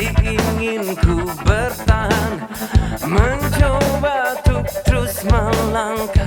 masih ingin ku bertahan Mencoba untuk terus melangkah.